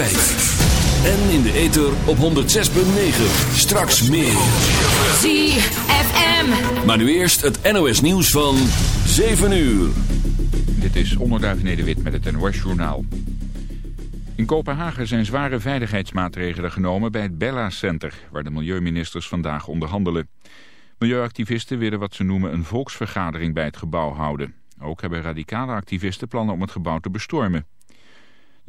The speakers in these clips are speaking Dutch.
En in de ether op 106.9. Straks meer. ZFM. Maar nu eerst het NOS nieuws van 7 uur. Dit is Onderduif Nederwit met het NOS Journaal. In Kopenhagen zijn zware veiligheidsmaatregelen genomen bij het Bella Center... waar de milieuministers vandaag onderhandelen. Milieuactivisten willen wat ze noemen een volksvergadering bij het gebouw houden. Ook hebben radicale activisten plannen om het gebouw te bestormen.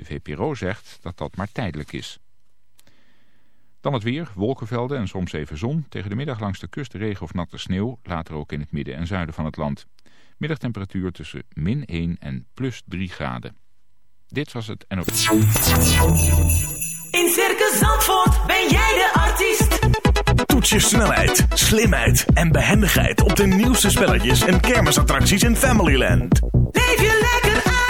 De VPRO zegt dat dat maar tijdelijk is. Dan het weer, wolkenvelden en soms even zon. Tegen de middag langs de kust regen of natte sneeuw. Later ook in het midden en zuiden van het land. Middagtemperatuur tussen min 1 en plus 3 graden. Dit was het NOS. In Circus Zandvoort ben jij de artiest. Toets je snelheid, slimheid en behendigheid op de nieuwste spelletjes en kermisattracties in Familyland. Leef je lekker uit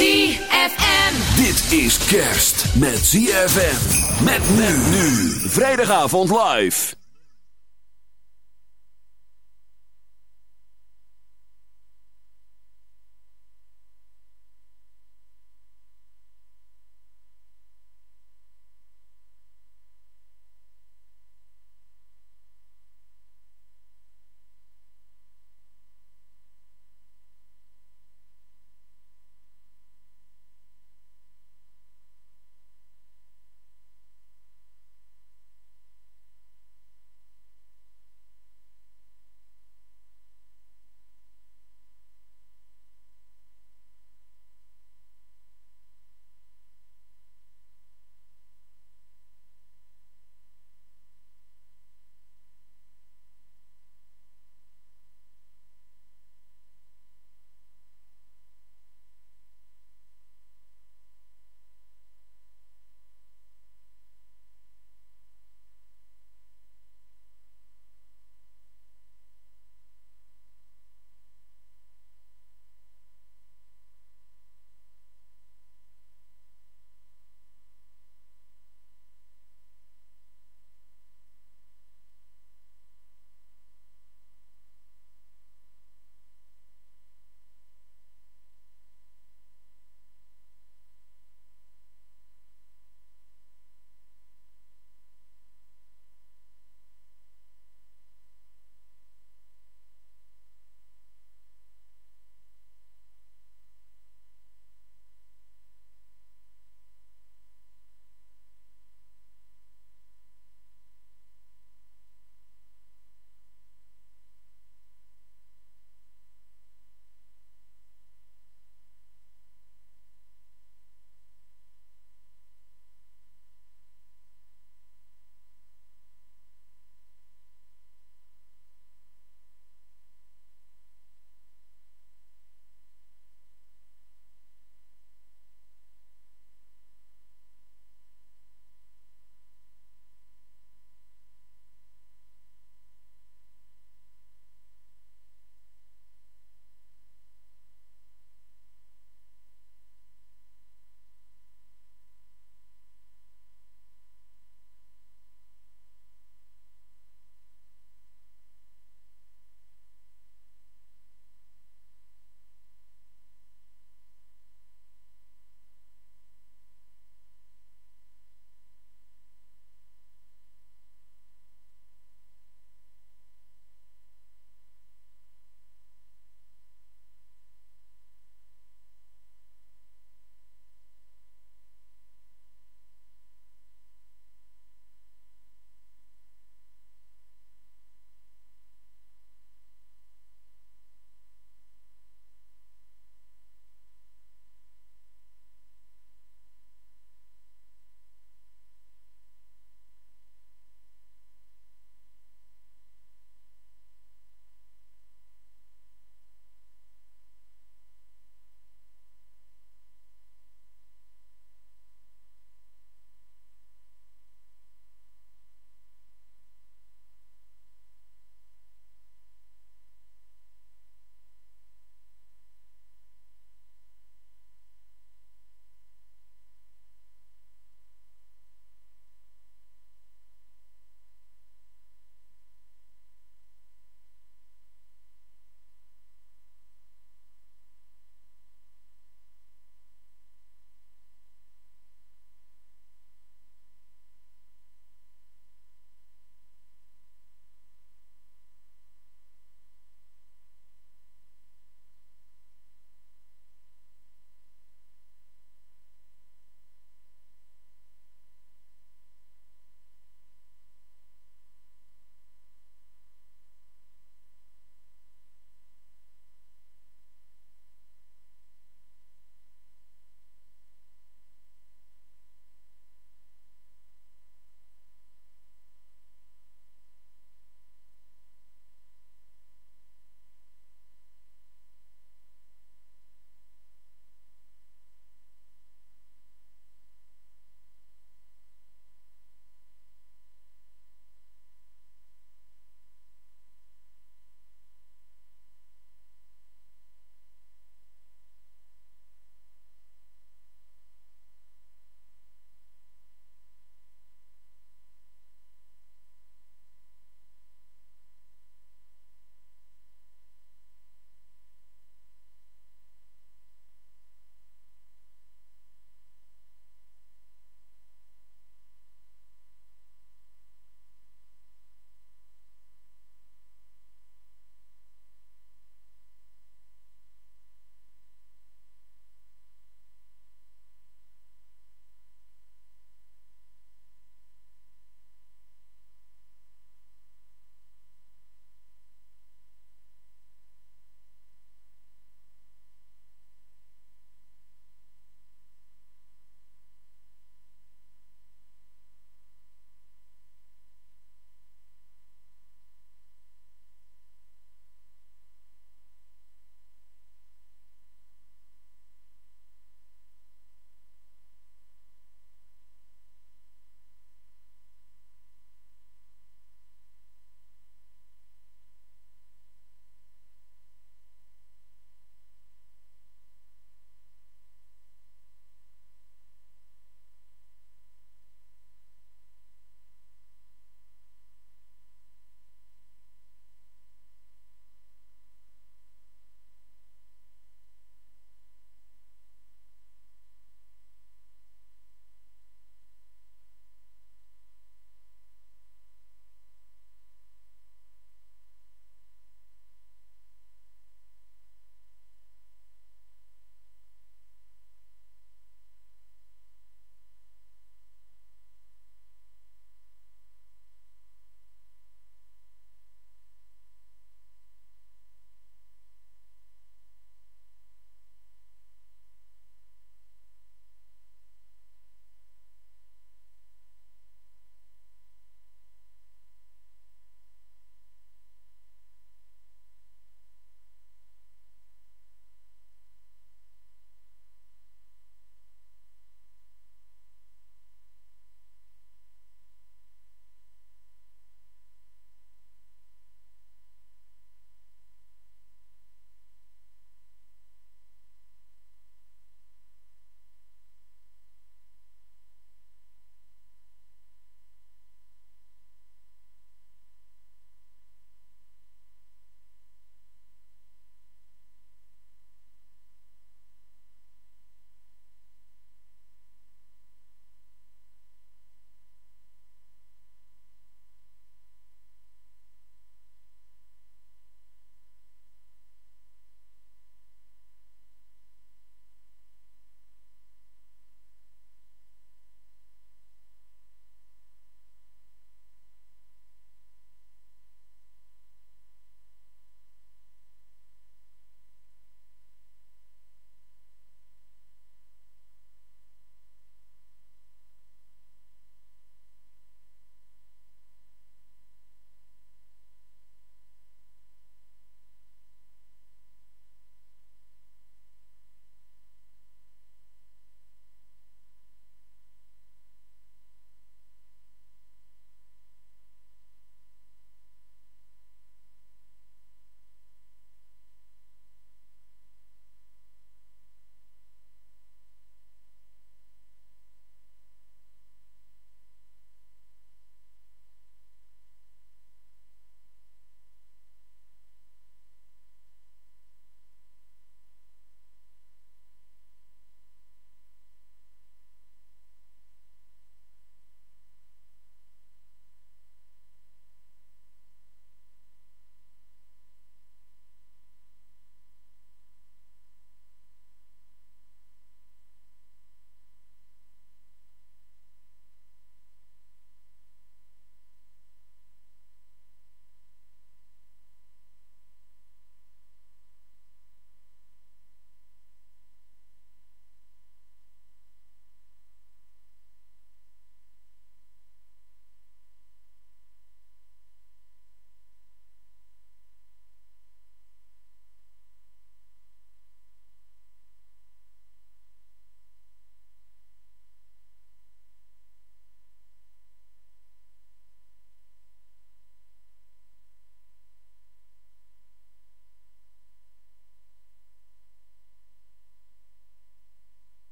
ZFM. Dit is kerst met ZFM. Met men nu. Vrijdagavond live.